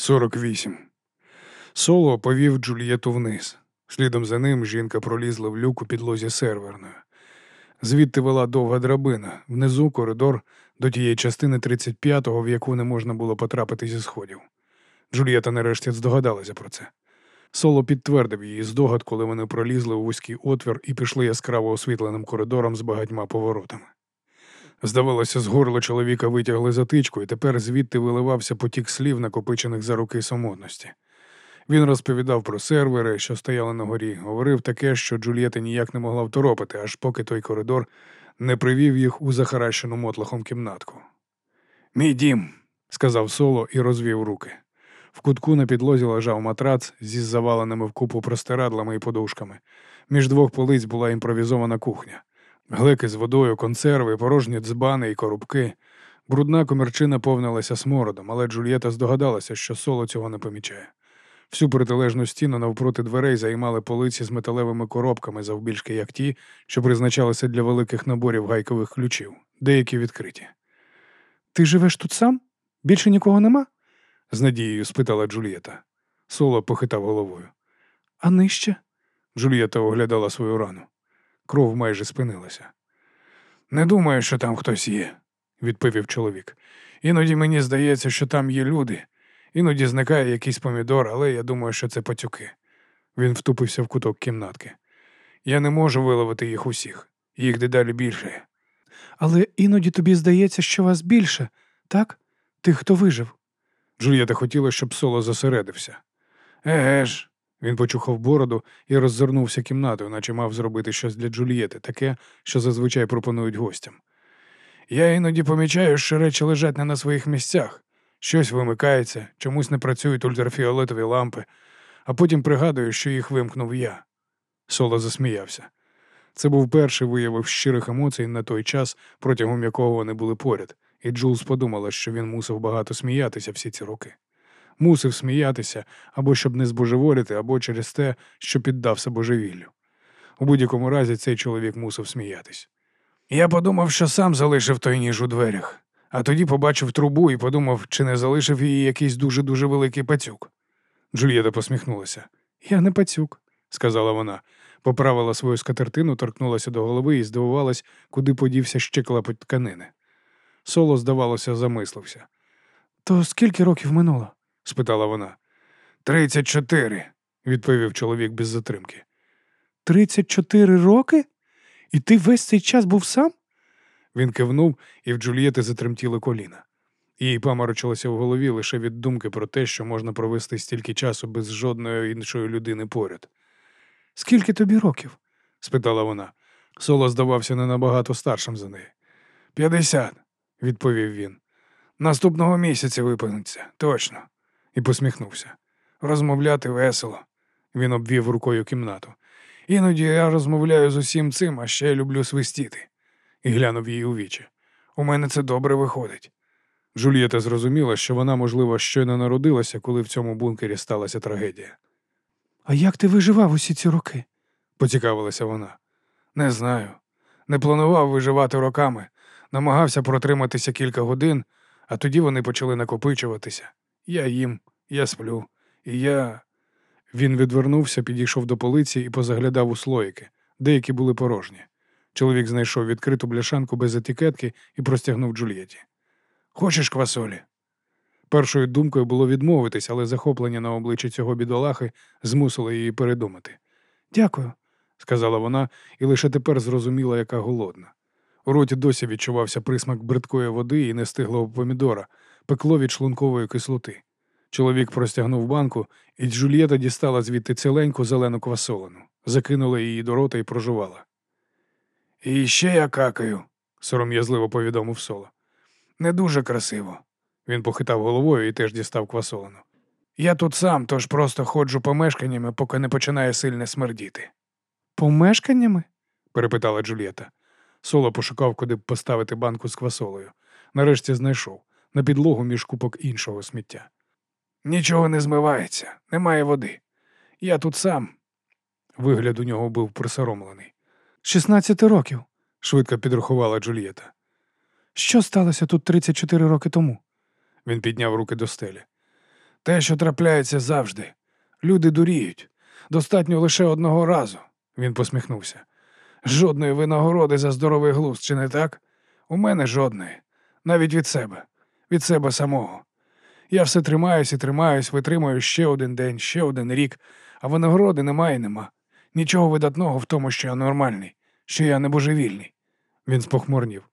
48. Соло повів Джульєту вниз. Слідом за ним жінка пролізла в люк у підлозі серверною. Звідти вела довга драбина, внизу коридор до тієї частини 35-го, в яку не можна було потрапити зі сходів. Джульєта нарешті здогадалася про це. Соло підтвердив її здогад, коли вони пролізли у вузький отвір і пішли яскраво освітленим коридором з багатьма поворотами. Здавалося, з горла чоловіка витягли затичку, і тепер звідти виливався потік слів, накопичених за роки самотності. Він розповідав про сервери, що стояли на горі, говорив таке, що Джульєта ніяк не могла второпити, аж поки той коридор не привів їх у захаращену мотлахом кімнатку. Мій дім, сказав соло і розвів руки. В кутку на підлозі лежав матрац зі заваленими вкупу простирадлами і подушками. Між двох полиць була імпровізована кухня. Глеки з водою, консерви, порожні дзбани і коробки. Брудна комірчина повнилася смородом, але Джульєта здогадалася, що соло цього не помічає. Всю протилежну стіну навпроти дверей займали полиці з металевими коробками завбільшки, як ті, що призначалися для великих наборів гайкових ключів, деякі відкриті. Ти живеш тут сам? Більше нікого нема? з надією спитала Джульєта. Соло похитав головою. А нижче? Джульєта оглядала свою рану. Кров майже спинилася. Не думаю, що там хтось є, відповів чоловік. Іноді мені здається, що там є люди. Іноді зникає якийсь помідор, але я думаю, що це пацюки. Він втупився в куток кімнатки. Я не можу виловити їх усіх, їх дедалі більше. Але іноді тобі здається, що вас більше, так? Тих, хто вижив. Джульєта хотіла, щоб соло зосередився. Еге ж. Він почухав бороду і роззирнувся кімнатою, наче мав зробити щось для Джульєти, таке, що зазвичай пропонують гостям. Я іноді помічаю, що речі лежать не на своїх місцях. Щось вимикається, чомусь не працюють ультрафіолетові лампи, а потім пригадую, що їх вимкнув я. Соло засміявся. Це був перший виявив щирих емоцій на той час, протягом якого вони були поряд, і Джулс подумала, що він мусив багато сміятися всі ці роки. Мусив сміятися або щоб не збожеволіти, або через те, що піддався божевіллю. У будь-якому разі цей чоловік мусив сміятись. Я подумав, що сам залишив той ніж у дверях, а тоді побачив трубу і подумав, чи не залишив її якийсь дуже-дуже великий пацюк. Джульєта посміхнулася. Я не пацюк, сказала вона, поправила свою скатертину, торкнулася до голови і здивувалась, куди подівся ще клапоть тканини. Соло, здавалося, замислився. То скільки років минуло? Спитала вона. Тридцять чотири, відповів чоловік без затримки. Тридцять чотири роки? І ти весь цей час був сам? Він кивнув, і в Джульєти затремтіли коліна. Їй паморочилося в голові лише від думки про те, що можна провести стільки часу без жодної іншої людини поряд. Скільки тобі років? спитала вона. Соло здавався не набагато старшим за неї. П'ятдесят, відповів він. Наступного місяця виповниться, точно, і посміхнувся. Розмовляти весело. Він обвів рукою кімнату. Іноді я розмовляю з усім цим, а ще люблю свистіти, і глянув їй у вічі. У мене це добре виходить. Джульєта зрозуміла, що вона, можливо, щойно народилася, коли в цьому бункері сталася трагедія. А як ти виживав усі ці роки? поцікавилася вона. Не знаю. Не планував виживати роками, намагався протриматися кілька годин, а тоді вони почали накопичуватися. Я їм, я сплю, і я. Він відвернувся, підійшов до полиці і позаглядав у слоїки. Деякі були порожні. Чоловік знайшов відкриту бляшанку без етикетки і простягнув Джульєті. Хочеш квасолі? Першою думкою було відмовитись, але захоплення на обличчі цього бідолахи змусило її передумати. Дякую, сказала вона, і лише тепер зрозуміла, яка голодна. У роті досі відчувався присмак бридкої води і нестиглого помідора, пекло від шлункової кислоти. Чоловік простягнув банку, і Джульєта дістала звідти ціленьку зелену квасолину, закинула її до рота і прожувала. І ще я какаю, сором'язливо повідомив соло. Не дуже красиво. Він похитав головою і теж дістав квасолину. Я тут сам, тож просто ходжу помешканнями, поки не починає сильно смердіти. Помешканнями? перепитала Джульєта. Соло пошукав, куди б поставити банку з квасолею. Нарешті знайшов на підлогу між купок іншого сміття. Нічого не змивається, немає води. Я тут сам. Вигляд у нього був присоромлений. Шістнадцяти років, швидко підрахувала Джульєта. Що сталося тут 34 роки тому? Він підняв руки до стелі. Те, що трапляється завжди. Люди дуріють. Достатньо лише одного разу. Він посміхнувся. Жодної винагороди за здоровий глузд, чи не так? У мене жодної. Навіть від себе, від себе самого. Я все тримаюсь і тримаюсь, витримую ще один день, ще один рік, а винагороди немає і нема. Нічого видатного в тому, що я нормальний, що я не божевільний. Він спохмурнів.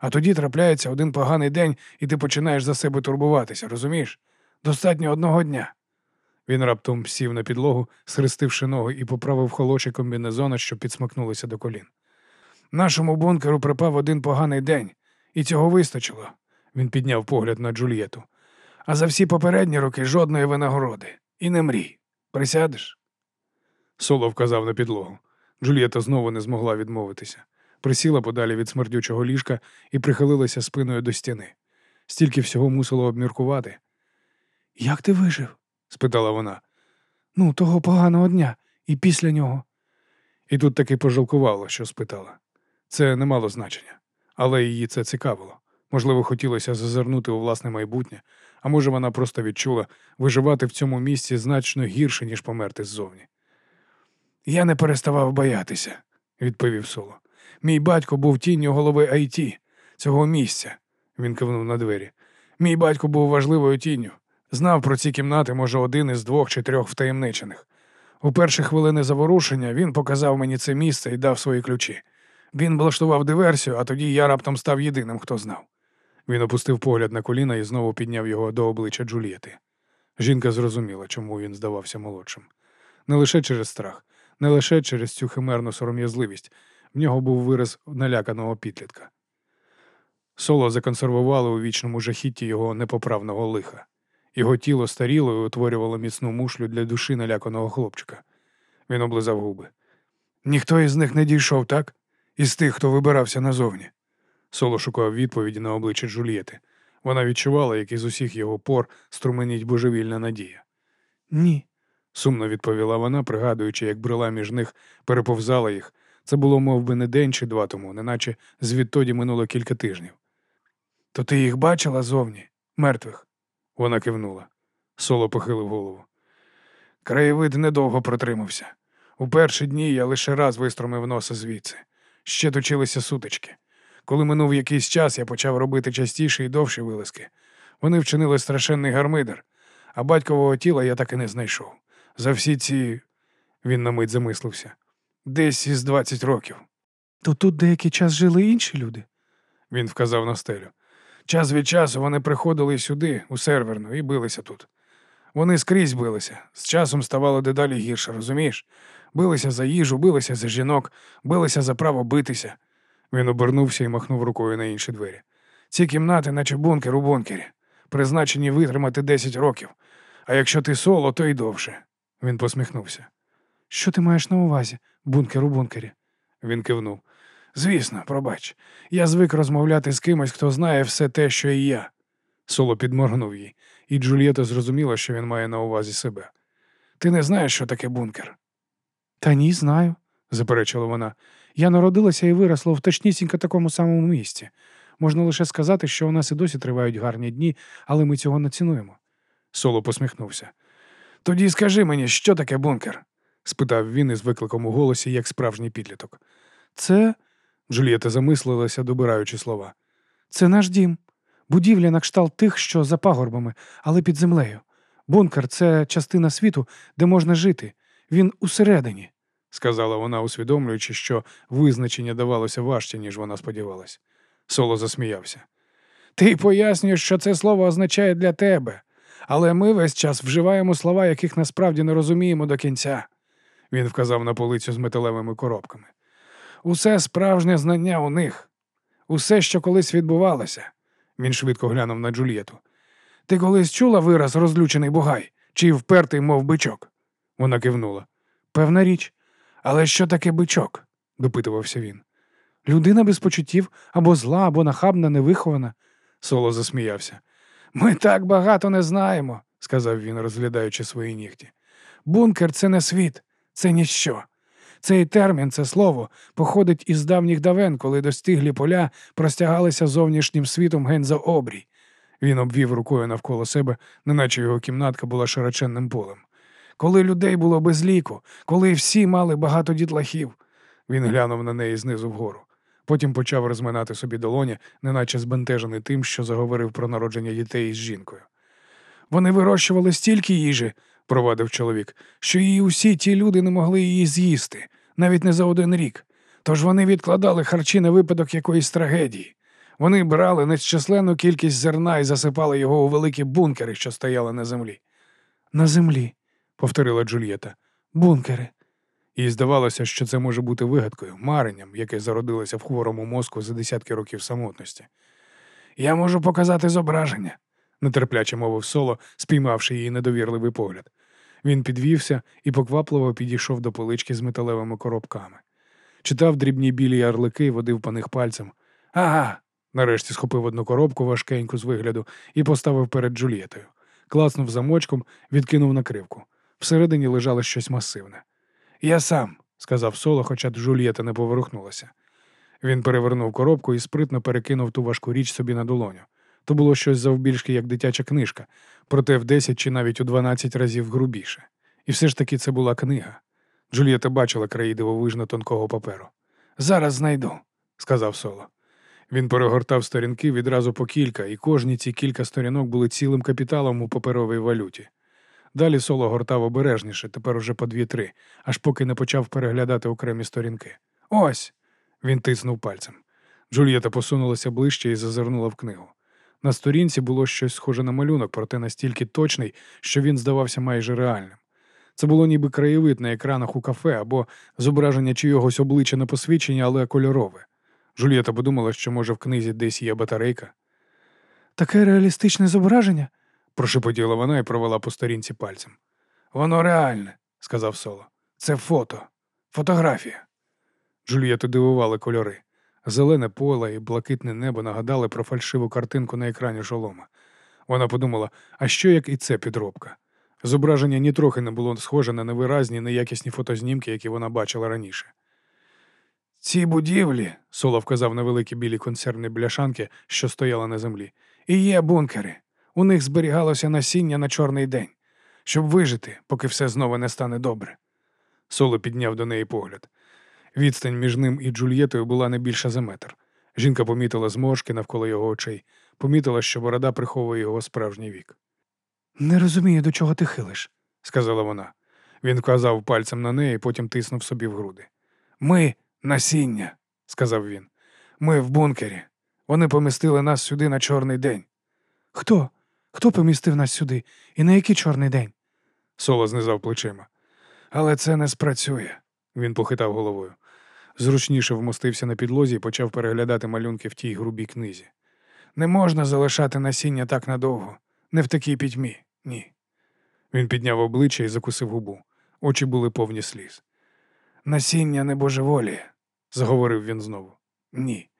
А тоді трапляється один поганий день, і ти починаєш за себе турбуватися, розумієш? Достатньо одного дня. Він раптом сів на підлогу, схрестивши ноги і поправив холочі комбінезона, що підсмикнулися до колін. Нашому бункеру припав один поганий день, і цього вистачило. Він підняв погляд на Джульєту. А за всі попередні роки жодної винагороди. І не мрій. Присядеш? Соло вказав на підлогу. Джульєта знову не змогла відмовитися. Присіла подалі від смердючого ліжка і прихилилася спиною до стіни. Стільки всього мусило обміркувати. Як ти вижив? спитала вона. Ну, того поганого дня, і після нього. І тут таки пожалкувало, що спитала. Це не мало значення, але її це цікавило. Можливо, хотілося зазирнути у власне майбутнє, а може, вона просто відчула виживати в цьому місці значно гірше, ніж померти ззовні. Я не переставав боятися, відповів Соло. Мій батько був тінню голови Айті, цього місця. Він кивнув на двері. Мій батько був важливою тінню. Знав про ці кімнати, може, один із двох чи трьох втаємничених. У перші хвилини заворушення він показав мені це місце і дав свої ключі. Він влаштував диверсію, а тоді я раптом став єдиним, хто знав. Він опустив погляд на коліна і знову підняв його до обличчя Джулієти. Жінка зрозуміла, чому він здавався молодшим. Не лише через страх, не лише через цю химерну сором'язливість, в нього був вираз наляканого підлітка. Соло законсервували у вічному жахітті його непоправного лиха. Його тіло старіло і утворювало міцну мушлю для душі наляканого хлопчика. Він облизав губи. Ніхто із них не дійшов, так? Із тих, хто вибирався назовні. Соло шукав відповіді на обличчя Джульєти. Вона відчувала, як із усіх його пор струменіть божевільна надія. Ні, сумно відповіла вона, пригадуючи, як брела між них, переповзала їх. Це було мов би, не день чи два тому, неначе звідтоді минуло кілька тижнів. То ти їх бачила зовні, мертвих? Вона кивнула. Соло похилив голову. Краєвид недовго протримався. У перші дні я лише раз вистромив носа звідси. Ще точилися сутички. Коли минув якийсь час, я почав робити частіші і довші вилазки. Вони вчинили страшенний гармидер, а батькового тіла я так і не знайшов. За всі ці. Він на мить замислився. Десь із двадцять років. То тут деякий час жили інші люди? Він вказав на стелю. Час від часу вони приходили сюди, у серверну, і билися тут. Вони скрізь билися, з часом ставало дедалі гірше, розумієш? Билися за їжу, билися за жінок, билися за право битися. Він обернувся і махнув рукою на інші двері. Ці кімнати, наче бункер у бункері, призначені витримати десять років. А якщо ти соло, то й довше. Він посміхнувся. Що ти маєш на увазі, бункер у бункері? Він кивнув. Звісно, пробач. Я звик розмовляти з кимось, хто знає все те, що і я. Соло підморгнув їй, і Джульєта зрозуміла, що він має на увазі себе. Ти не знаєш, що таке бункер? Та ні, знаю, заперечила вона. Я народилася і виросла в точнісінько такому самому місці. Можна лише сказати, що у нас і досі тривають гарні дні, але ми цього не цінуємо. Соло посміхнувся. Тоді скажи мені, що таке бункер? спитав він із викликом у голосі, як справжній підліток. Це. Джулієта замислилася, добираючи слова. Це наш дім. Будівля на кшталт тих, що за пагорбами, але під землею. Бункер це частина світу, де можна жити. Він усередині, сказала вона, усвідомлюючи, що визначення давалося важче, ніж вона сподівалась. Соло засміявся. Ти пояснюєш, що це слово означає для тебе, але ми весь час вживаємо слова, яких насправді не розуміємо до кінця. Він вказав на полицю з металевими коробками. Усе справжнє знання у них, усе, що колись відбувалося. Він швидко глянув на Джульєту. Ти колись чула вираз розлючений бугай чи впертий, мов бичок? Вона кивнула. Певна річ. Але що таке бичок? допитувався він. Людина без почуттів або зла, або нахабна, невихована. Соло засміявся. Ми так багато не знаємо, сказав він, розглядаючи свої нігті. Бункер це не світ, це ніщо. Цей термін, це слово, походить із давніх давен, коли достиглі поля простягалися зовнішнім світом ген за обрій. Він обвів рукою навколо себе, неначе його кімнатка була широченним полем. Коли людей було без ліку, коли всі мали багато дітлахів. Він глянув на неї знизу вгору. Потім почав розминати собі долоні, неначе збентежений тим, що заговорив про народження дітей із жінкою. Вони вирощували стільки їжі, провадив чоловік, що її усі ті люди не могли її з'їсти, навіть не за один рік. Тож вони відкладали харчі на випадок якоїсь трагедії. Вони брали нечисленну кількість зерна і засипали його у великі бункери, що стояли на землі. На землі, повторила Джульєта. Бункери. Їй здавалося, що це може бути вигадкою, маренням, яке зародилося в хворому мозку за десятки років самотності. Я можу показати зображення, нетерпляче мовив соло, спіймавши її недовірливий погляд. Він підвівся і поквапливо підійшов до полички з металевими коробками. Читав дрібні білі ярлики водив по них пальцем. Ага. Нарешті схопив одну коробку важкеньку з вигляду і поставив перед Джульєтою. Класнув замочком, відкинув накривку. Всередині лежало щось масивне. Я сам, сказав соло, хоча Джульєта не поворухнулася. Він перевернув коробку і спритно перекинув ту важку річ собі на долоню. То було щось завбільшки, як дитяча книжка, проте в 10 чи навіть у 12 разів грубіше. І все ж таки це була книга. Джульєта бачила краї дивовижно тонкого паперу. Зараз знайду, сказав соло. Він перегортав сторінки відразу по кілька, і кожні ці кілька сторінок були цілим капіталом у паперовій валюті. Далі соло гортав обережніше, тепер уже по дві-три, аж поки не почав переглядати окремі сторінки. Ось. Він тиснув пальцем. Джульєта посунулася ближче і зазирнула в книгу. На сторінці було щось схоже на малюнок, проте настільки точний, що він здавався майже реальним. Це було ніби краєвид на екранах у кафе або зображення чийогось обличчя на посвідченні, але кольорове. Джульєта подумала, що, може, в книзі десь є батарейка. Таке реалістичне зображення, прошепотіла вона і провела по сторінці пальцем. Воно реальне, сказав соло. Це фото, фотографія. Джульєту дивували кольори. Зелене поле і блакитне небо нагадали про фальшиву картинку на екрані шолома. Вона подумала, а що як і це підробка? Зображення нітрохи не було схоже на невиразні, неякісні фотознімки, які вона бачила раніше. Ці будівлі, Соло вказав на великі білі консервні бляшанки, що стояли на землі, і є бункери. У них зберігалося насіння на чорний день, щоб вижити, поки все знову не стане добре. Соло підняв до неї погляд. Відстань між ним і Джульєтою була не більша за метр. Жінка помітила зморшки навколо його очей, помітила, що борода приховує його справжній вік. Не розумію, до чого ти хилиш, сказала вона. Він вказав пальцем на неї, потім тиснув собі в груди. Ми насіння, сказав він. Ми в бункері. Вони помістили нас сюди на чорний день. Хто? Хто помістив нас сюди? І на який чорний день? Соло знизав плечима. Але це не спрацює, він похитав головою. Зручніше вмостився на підлозі і почав переглядати малюнки в тій грубій книзі. Не можна залишати насіння так надовго, не в такій пітьмі, ні. Він підняв обличчя і закусив губу. Очі були повні сліз. Насіння не божеволіє, заговорив він знову. Ні.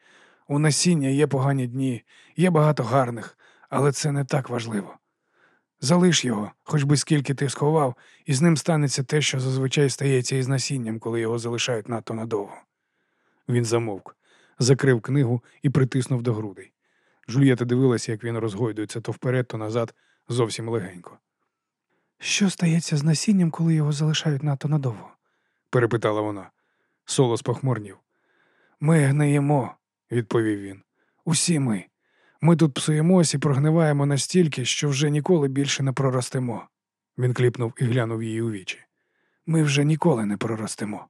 У насіння є погані дні, є багато гарних, але це не так важливо. Залиш його, хоч би скільки ти сховав, і з ним станеться те, що зазвичай стається із насінням, коли його залишають надто надовго. Він замовк, закрив книгу і притиснув до грудей. Жульєта дивилася, як він розгойдується то вперед, то назад, зовсім легенько. Що стається з насінням, коли його залишають надто надовго? перепитала вона. Соло спохмурнів. Ми гниємо, відповів він. Усі ми. Ми тут псуємось і прогниваємо настільки, що вже ніколи більше не проростемо. Він кліпнув і глянув її у вічі. Ми вже ніколи не проростемо.